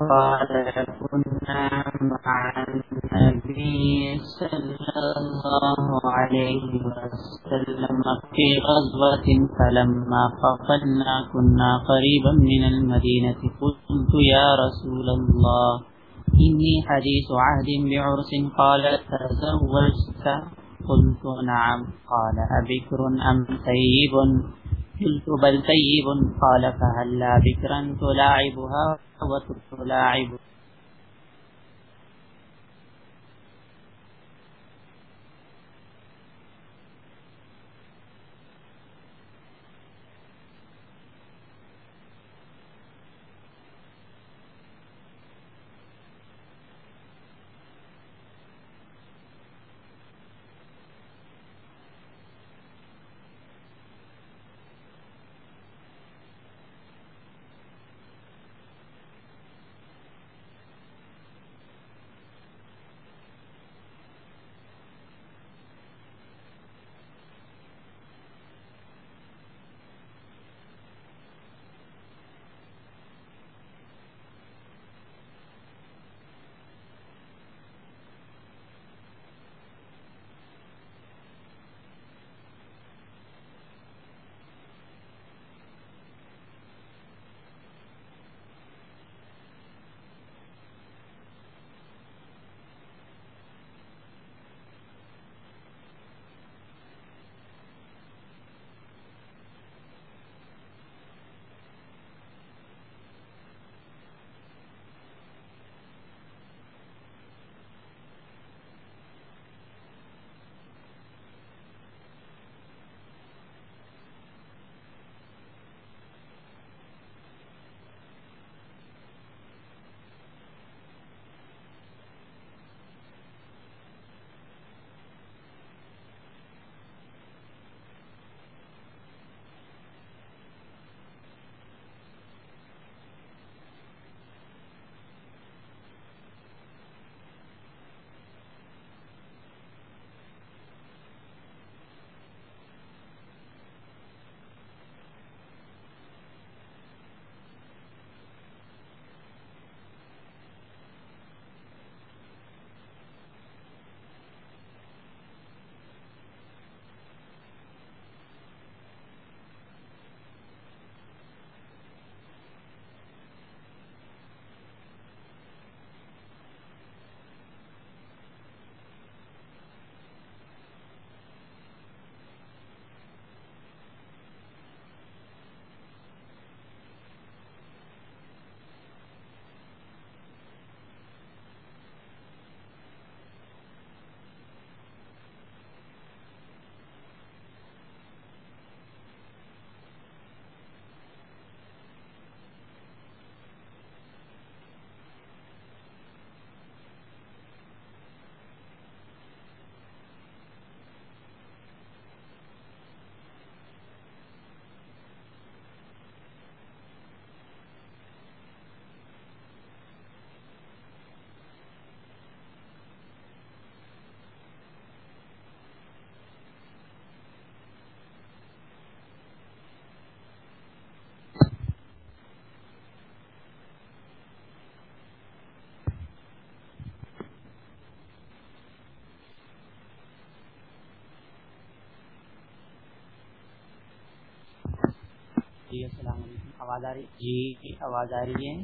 قال كنا مع النبي صلى الله عليه وسلم في غزوة فلما قفلنا كنا قريبا من المدينة. قلت يا رسول الله، إني حديث عهد بعرس. قال، تزوجت؟ قلت، نعم. قال، أبكر أم سيب؟ قلت، بل سيب. قال فهلا بكرا تلاعبها؟ وتلاعب جی السلام علیکم۔ آواز آ رہی جی۔ آواز آ رہی ہے۔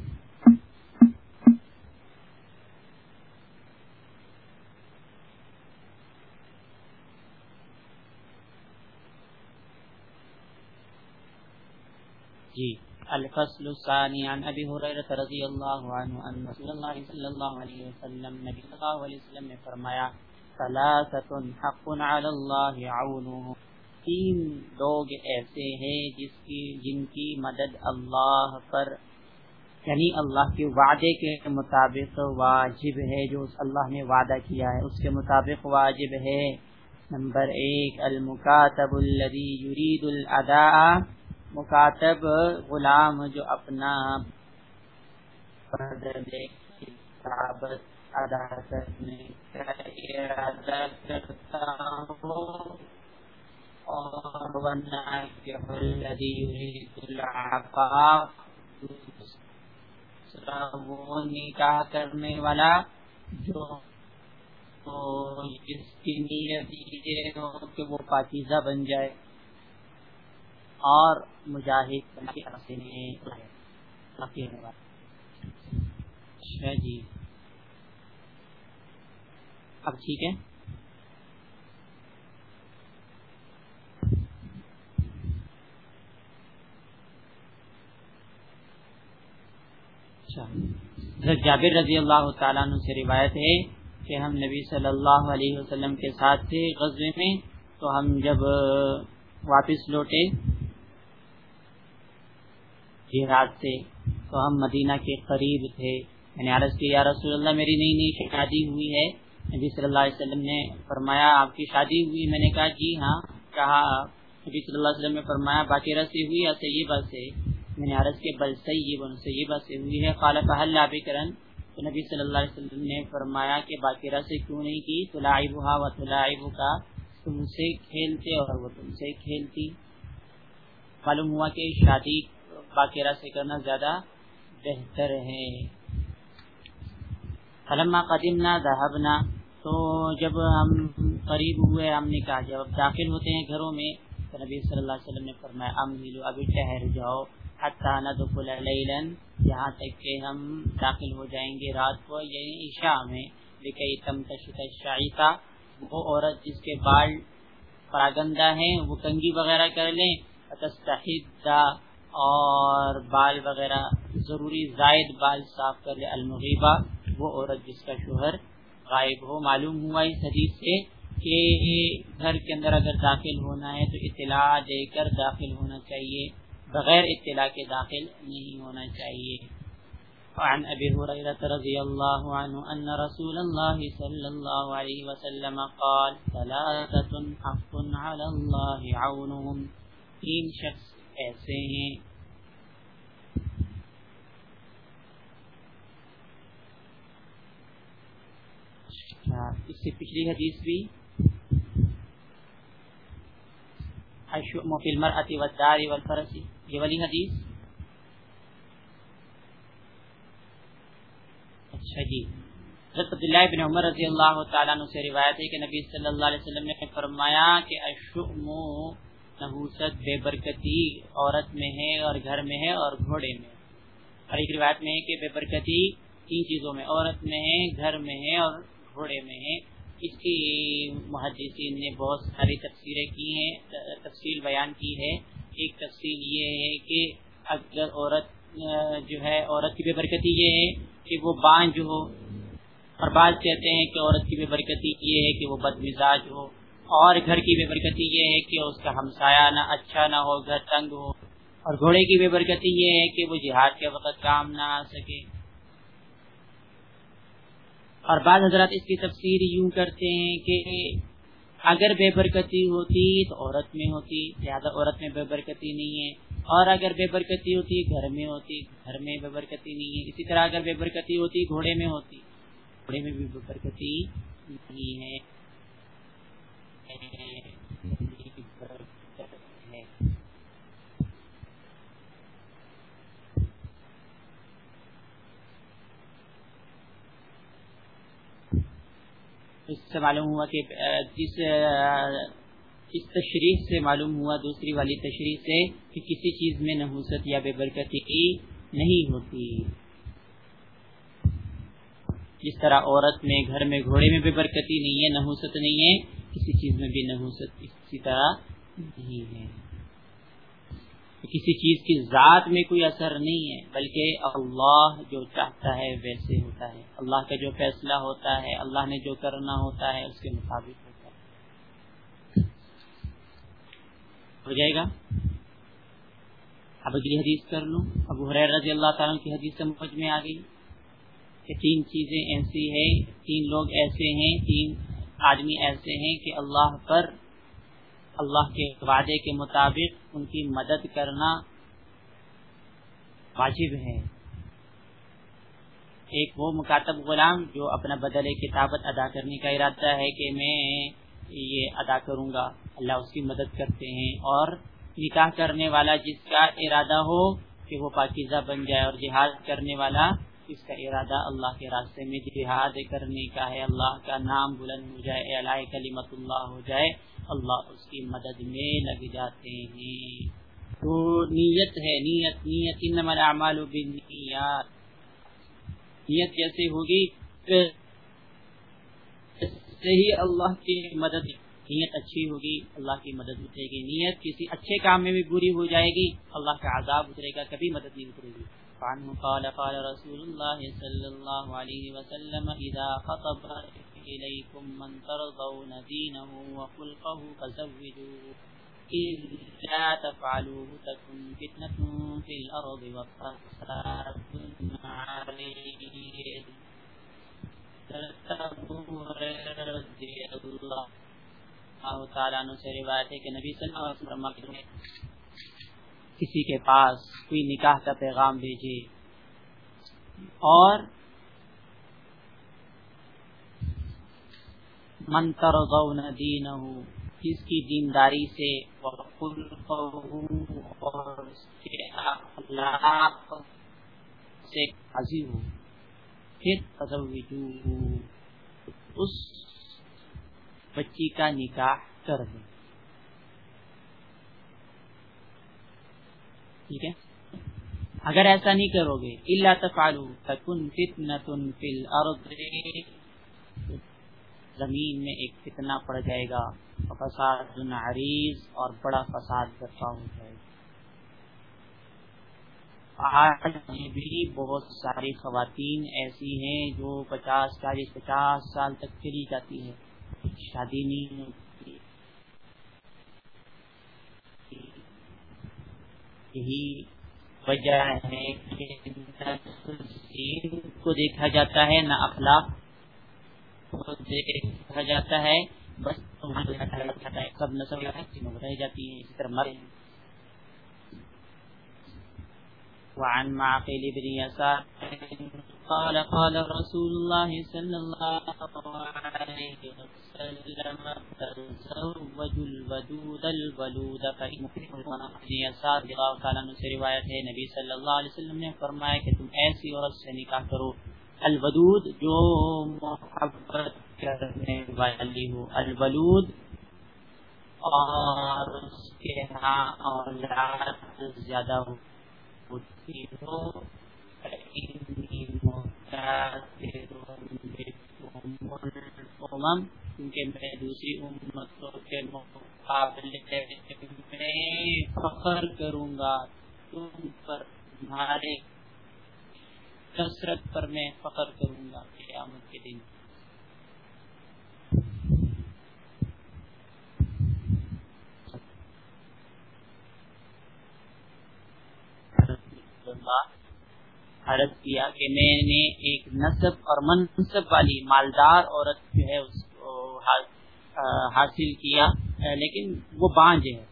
جی۔ الفصل الثاني عن ابي هريره رضي الله عنه ان رسول الله صلى الله عليه وسلم نبي صلى الله عليه وسلم نے فرمایا ثلاثه حق على الله عونه تین لوگ ایسے ہیں جس کی جن کی مدد اللہ پر یعنی اللہ کے وعدے کے مطابق واجب ہے، جو اللہ نے وعدہ کیا ہے، اس کے مطابق واجب ہے۔ نمبر ایک، المکاتب الذي يريد الاداء۔ مکاتب غلام جو اپنا ادا کرنے کا ارادہ کرتا ہو۔ اور العفاف دوسرا وہ نکاح کرنے والا جو جس کی نیت یہ ہو کہ وہ پاکیزہ بن جائے اور مجاہد اچھا جی۔ اب ٹھیک ہے؟ اچھا۔ جابر رضی اللہ تعالیٰ عنہ سے روایت ہے کہ ہم نبی صلی اللہ علیہ وسلم کے ساتھ تھے غزے میں، تو ہم جب واپس لوٹے جہاد سے، تو ہم مدینہ کے قریب تھے۔ میں نے عرض کی، یا رسول اللہ، میری نئی نئی شادی ہوئی ہے۔ نبی صلی اللہ علیہ وسلم نے فرمایا، آپ کی شادی ہوئی؟ میں نے کہا جی ہاں۔ کہا، نبی صلی اللہ علیہ وسلم نے فرمایا، باقی سے ہوئی یا طیبہ سے میں نے عرض کے بل سیب سیبہ سے ہوئی ہے۔ خالہ پہل کرن تو نبی صلی اللہ علیہ وسلم نے فرمایا کہ باقیرہ سے کیوں نہیں کی؟ تلاعب ہا و تلاعب کا تم سے کھیلتے اور وہ تم سے کھیلتی۔ معلوم ہوا کہ شادی باقیرہ سے کرنا زیادہ بہتر ہے۔ علما قدمنا ذهبنا۔ تو جب ہم قریب ہوئے، ہم نے کہا جب داخل ہوتے ہیں گھروں میں، تو نبی صلی اللہ علیہ وسلم نے فرمایا، ام ابھی ٹہر جاؤ۔ ندخل لیلا، یہاں تک کہ ہم داخل ہو جائیں گے رات کو یعنی عشاء میں لکئی تم تشتا وہ عورت جس کے بال پراگندہ ہیں، وہ کنگی وغیرہ کر لیں اور بال وغیرہ، ضروری زائد بال صاف کر لے، المغیبہ، وہ عورت جس کا شوہر غائب ہو۔ معلوم ہوا اس حدیث سے کہ گھر کے اندر اگر داخل ہونا ہے تو اطلاع دے کر داخل ہونا چاہیے۔ بغیر اطلاع کے داخل نہیں ہونا چاہیے۔ وعن ابي هريره رضي الله عنه ان رسول الله صلى الله عليه وسلم قال ثلاثه حق على الله عونهم تین شخص ایسے ہیں۔ اچھا، اس سے پچھلی حدیث بھی فی المرأة والدار والفرس. یہ والی حدیث. اچھا جی. حضرت عبداللہ بن عمر رضی اللہ تعالیٰ عنہ سے روایت ہے کہ نبی صلی اللہ علیہ وسلم نے فرمایا کہ اشعم نحوست بے برکتی، عورت میں ہے اور گھر میں ہے اور گھوڑے میں اور ایک روایت میں ہے کہ بے برکتی تین چیزوں میں، عورت میں ہے، گھر میں ہے اور گھوڑے میں ہے۔ اس کی محدثین نے بہت ساری تفسیریں کی ہیں، تفصیل بیان کی ہے۔ ایک تفصیل یہ ہے کہ اگر عورت، جو ہے، عورت کی بے برکتی یہ ہے کہ وہ بانج ہو، اور بعض کہتے ہیں کہ عورت کی بے برکتی یہ ہے کہ وہ بد مزاج ہو۔ اور گھر کی بے برکتی یہ ہے کہ اس کا ہمسایہ نہ اچھا نہ ہو گھر تنگ ہو۔ اور گھوڑے کی بے برکتی یہ ہے کہ وہ جہاد کے وقت کام نہ آ سکے۔ اور بعض حضرات اس کی تفسیر یوں کرتے ہیں کہ اگر بے برکتی ہوتی تو عورت میں ہوتی، زیادہ عورت میں بے برکتی نہیں ہے، اور اگر بے برکتی ہوتی گھر میں ہوتی، گھر میں بے برکتی نہیں ہے۔ اسی طرح اگر بے برکتی ہوتی گھوڑے میں ہوتی، گھوڑے میں بھی بے برکتی نہیں ہے۔ اس سے معلوم ہوا کہ جس اس تشریح سے معلوم ہوا، دوسری والی تشریح سے کہ کسی چیز میں نحوست یا بے برکتی نہیں ہوتی۔ جس طرح عورت میں گھر میں گھوڑے میں بے برکتی نہیں ہے، نحوست نہیں ہے، کسی چیز میں بھی نحوست اسی طرح نہیں ہے۔ کسی چیز کی ذات میں کوئی اثر نہیں ہے، بلکہ اللہ جو چاہتا ہے ویسے ہوتا ہے۔ اللہ کا جو فیصلہ ہوتا ہے، اللہ نے جو کرنا ہوتا ہے، اس کے مطابق ہوتا ہے۔ ہو جائے گا؟ اب اگلی حدیث کر لوں۔ اب حریر رضی اللہ تعالیٰ کی حدیث سمجھ میں آ گئی کہ تین چیزیں ایسی ہیں، تین لوگ ایسے ہیں، تین آدمی ایسے ہیں کہ اللہ پر اللہ کے وعدے کے مطابق ان کی مدد کرنا واجب ہے۔ ایک وہ مکاتب غلام جو اپنا بدل کتابت ادا کرنے کا ارادہ ہے کہ میں یہ ادا کروں گا، اللہ اس کی مدد کرتے ہیں۔ اور نکاح کرنے والا جس کا ارادہ ہو کہ وہ پاکیزہ بن جائے اور جہاد کرنے والا، اس کا ارادہ اللہ کے راستے میں جہاد کرنے کا ہے۔ اللہ کا نام بلند ہو جائے اللہ کلیمت اللہ ہو جائے۔ اللہ اس کی مدد میں لگ جاتے ہیں۔ تو نیت ہے، نیت نیت، انما الاعمال بالنیات۔ نیت جیسے ہوگی ہی اللہ کی مدد، نیت اچھی ہوگی، اللہ کی مدد اترے گی۔ نیت کسی اچھے کام میں بھی بری ہو جائے گی، اللہ کا عذاب اترے گا، کبھی مدد نہیں اترے گی۔ قال قال رسول الله صلى الله عليه وسلم إذا خطب إليكم من ترضون دينه وخلقه فزوجوه إذا تفعلوه تكن فتنة في الأرض وفساد عليه تعالیٰ عنہ سے روایت ہے کہ نبی صلی اللہ علیہ وسلم کسی کے پاس کوئی نکاح کا پیغام بھیجے اور منتر غون دین جس کی دینداری سے اور اس کے اخلاق سے حاضی ہو، پھر اس بچی کا نکاح کر دیں۔ ٹھیک ہے؟ اگر ایسا نہیں کرو گے اللہ تفالو تکن فتنة فی الارض۔ زمین میں ایک فتنہ پڑ جائے گا، فساد عریض اور بڑا فساد برپا ہو جائے گا آج بھی بہت ساری خواتین ایسی ہیں جو پچاس، چالیس، پچاس سال تک چلی جاتی ہے شادی نہیں ہوتی۔ یہی وجہ ہے کہ کو دیکھا جاتا ہے، نہ اخلاق۔ کو دیکھا جاتا ہے۔ بس سب نسل رہ جاتی ہے اسی طرح مرے۔ وعن معقل بن يسار قال قال رسول الله صلى الله عليه وسلم تزوج الودود الولود فإن يسار اللہ تعالیٰ عنہ سے روایت ہے۔ نبی صلی اللہ علیہ وسلم نے فرمایا کہ تم ایسی عورت سے نکاح کرو۔ الودود، جو محبت کرنے والی ہو، الولود. اور اس کے ہاں اولاد زیادہ ہو ہوتی ہو کیونکہ میں دوسری امتوں کے مقابلے میں فخر کروں گا، تم پر تمہارے کثرت پر میں فخر کروں گا قیامت کے دن۔ عرض کیا کہ میں نے ایک نصب اور منصب والی مالدار عورت جو ہے اس کو حاصل کیا لیکن وہ بانج ہے۔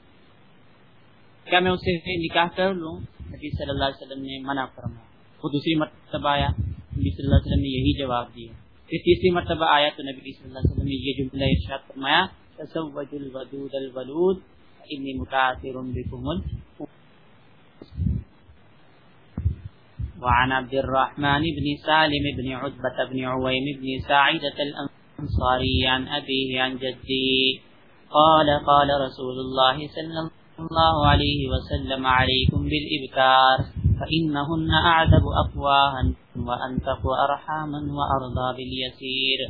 کیا میں اسے نکاح کر لوں؟ نبی صلی اللہ علیہ وسلم نے منع فرمایا۔ وہ دوسری مرتبہ آیا، نبی صلی اللہ علیہ وسلم نے یہی جواب دیا۔ پھر تیسری مرتبہ آیا تو نبی صلی اللہ علیہ وسلم نے یہ جملہ ارشاد فرمایا تصوج الودود الولود انی متاثر بكم وعن عبد الرحمن بن سالم بن عتبة بن عويم بن ساعدة الأنصاري عن أبيه عن جدي قال قال رسول الله صلى الله عليه وسلم عليكم بالإبكار. فإنهن أعذب أفواها وأنتق أرحاما وأرضى باليسير.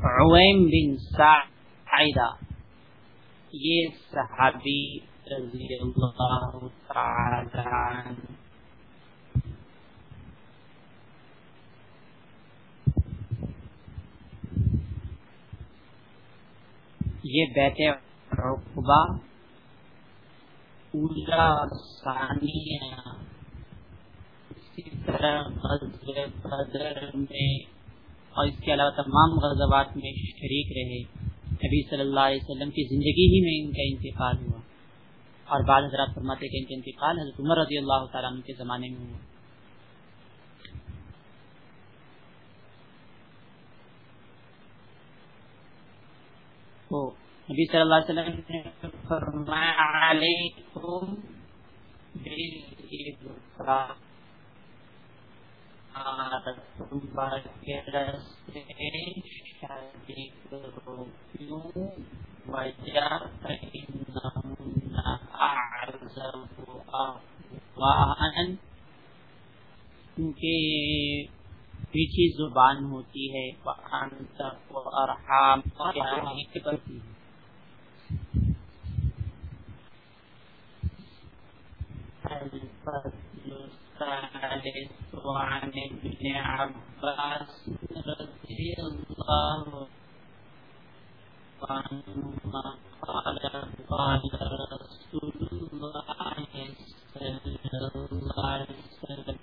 عويم بن سعيدة یہ صحابی رضی اللہ تعالی عنہ. یہ بیت عقبہ پوجا ثانیہ اسی طرح بدر میں اور اس کے علاوہ تمام غزوات میں شریک رہے۔ نبی صلی اللہ علیہ وسلم کی زندگی ہی میں ان کا انتقال ہوا۔ اور بعض حضرات فرماتے کہ ان کا انتقال حضرت عمر رضی اللہ تعالیٰ عنہ کے زمانے میں ہوا تو نبی صلی اللہ علیہ وسلم نے فرمایا، علیکم شادی کرو۔ کیوں؟ وجہ کیونکہ پیچھے زبان ہوتی ہے ارحام کرتی ہے؟ وعن ابن عباس رضي الله عنهما قال قال رسول الله صلى الله عليه وسلم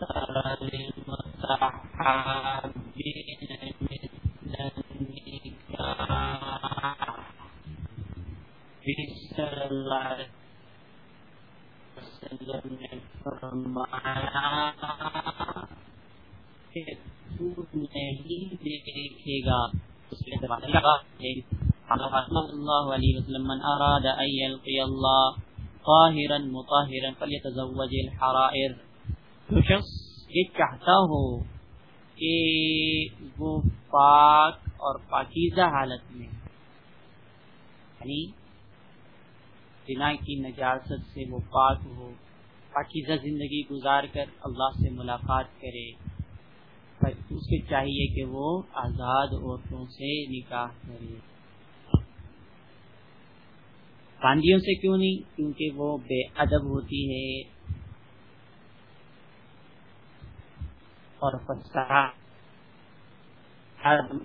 ترى للمتحابين مثل النكاح بسم الله وسلم نے فرمایا کہ تو نہیں دیکھے گا اللہ علیہ وسلم من اراد ان يلقي الله طاهرا مطهرا فليتزوج الحرائر تو شخص یہ چاہتا ہو کہ وہ پاک اور پاکیزہ حالت میں یعنی بنا کی نجاست سے وہ پاک ہو، پاکیزہ زندگی گزار کر اللہ سے ملاقات کرے۔ اس کے چاہیے کہ وہ آزاد عورتوں سے نکاح کرے۔ باندیوں سے کیوں نہیں؟ کیونکہ وہ بے ادب ہوتی ہے اور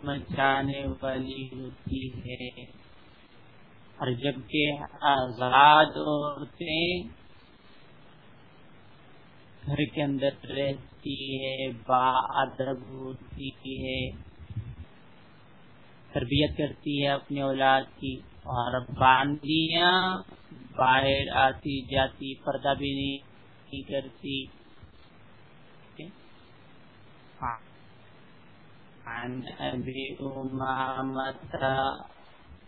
مچانے والی ہوتی ہے۔ اور جبکہ آزاد عورتیں گھر کے اندر رہتی ہے با ادب ہوتی ہے، تربیت کرتی ہے اپنی اولاد کی اور باندیاں باہر آتی جاتی، پردہ بھی نہیں کرتی۔ عن ابي امامه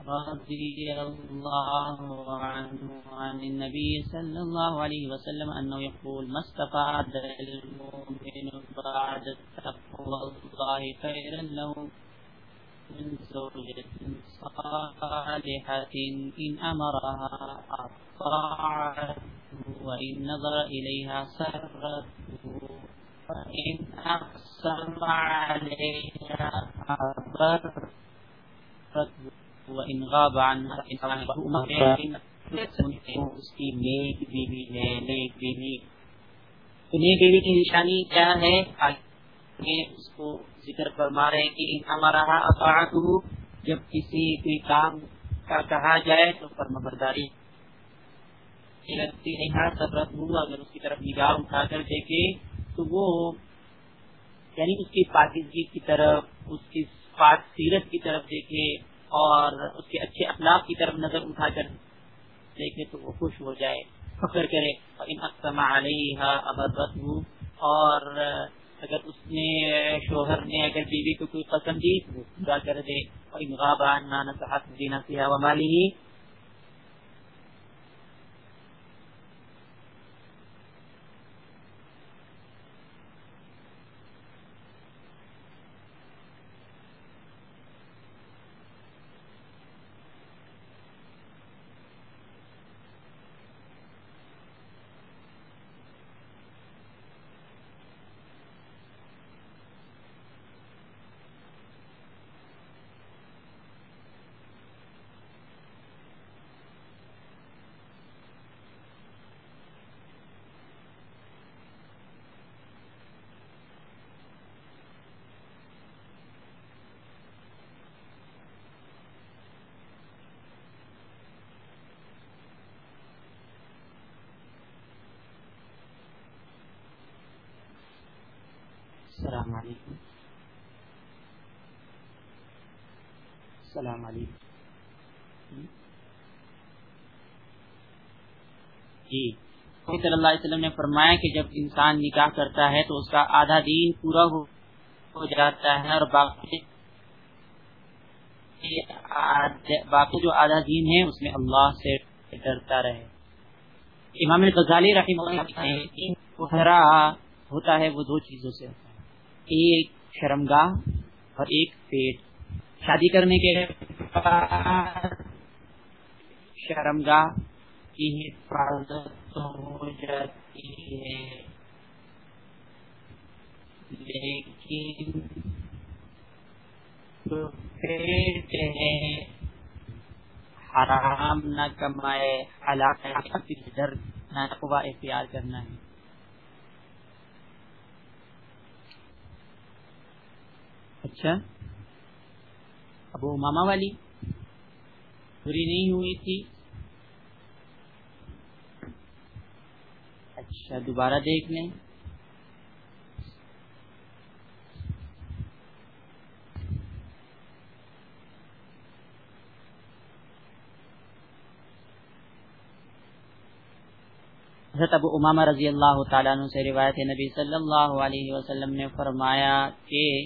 رضي الله عنه عن النبي صلى الله عليه وسلم أنه يقول ما استفاد المؤمن بعد تقوى الله خيرا له من زوجة صالحة إن أمرها أطاعته وإن نظر إليها سرته وإن أقسم عليها أبرته ان غاب اس کی نیک بیوی ہے نیک بیوی تو نیک بیوی کی نشانی کیا ہے آگے اس کو ذکر فرما رہے کہ ہمارا اطاعت جب کسی کوئی کام کا کہا جائے تو فرما برداری لگتی نہیں سبرت ہوں اگر اس کی طرف نگاہ اٹھا کر دیکھے تو وہ یعنی اس کی پاکیزگی کی طرف اس کی پاک سیرت کی طرف دیکھے اور اس کے اچھے اخلاق کی طرف نظر اٹھا کر دیکھے تو وہ خوش ہو جائے، فخر کرے علیہ اور اگر اس نے، شوہر نے اگر بیوی کو کوئی پسند دی تو وہ پورا کر دے اور دینا سیا مالی السلام علیکم۔ السلام علیکم۔ جی۔ صلی اللہ علیہ وسلم نے فرمایا کہ جب انسان نکاح کرتا ہے تو اس کا آدھا دین پورا ہو جاتا ہے اور باقی باقی جو آدھا دین ہے اس میں اللہ سے ڈرتا رہے۔ امام غزالی رحمہ اللہ ہوتا ہے وہ دو چیزوں سے ہوتا ہے۔ ایک شرمگاہ اور ایک پیٹ۔ شادی کرنے کے شرمگاہ کی حفاظت ہو جاتی ہے۔ لیکن حرام نہ کمائے ڈر نہ اختیار کرنا ہے۔ اچھا۔ ابو ماما والی۔ پوری نہیں ہوئی تھی۔ اچھا دوبارہ دیکھ لیں حضرت ابو امامہ رضی اللہ تعالیٰ عنہ سے روایت نبی صلی اللہ علیہ وسلم نے فرمایا کہ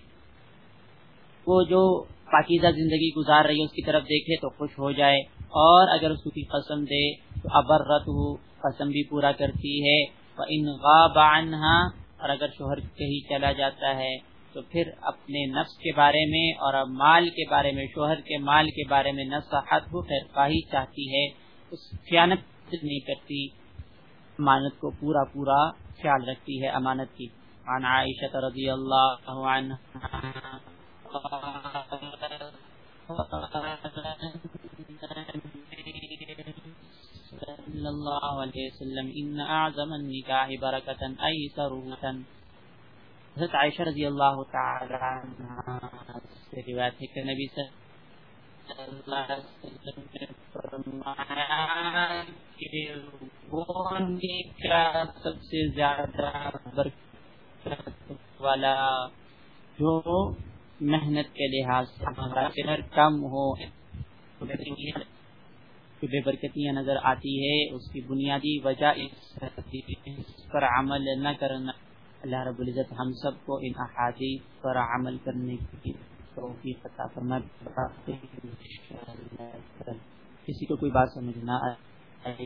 وہ جو پاکیزہ زندگی گزار رہی ہے، اس کی طرف دیکھے تو خوش ہو جائے۔ اور اگر اس کی قسم دے تو ابرت ہو قسم بھی پورا کرتی ہے۔ ان غاب اور اگر شوہر کہیں چلا جاتا ہے، تو پھر اپنے نفس کے بارے میں اور مال کے بارے میں، شوہر کے مال کے بارے میں نصحت کو خیر چاہتی ہے۔ اس خیانت نہیں کرتی، امانت کو پورا پورا خیال رکھتی ہے، امانت کی۔ عن عائشہ رضی اللہ عنہ صلی اللہ علیہ وسلم ان اعظم النکاح برکتا ایسرہ حضرت عائشہ رضی اللہ تعالی عنہ سے روایت ہے کہ نبی صلی اللہ علیہ وسلم نے فرمایا سب سے زیادہ والا جو محنت کے لحاظ سے کم ہو۔ بے برکتیاں نظر آتی ہے۔ اس کی بنیادی وجہ اس پر عمل نہ کرنا۔ اللہ رب العزت ہم سب کو ان احادیث پر عمل کرنے کی توفیق عطا فرمائے۔ کسی کو کوئی بات سمجھ نہ آئے۔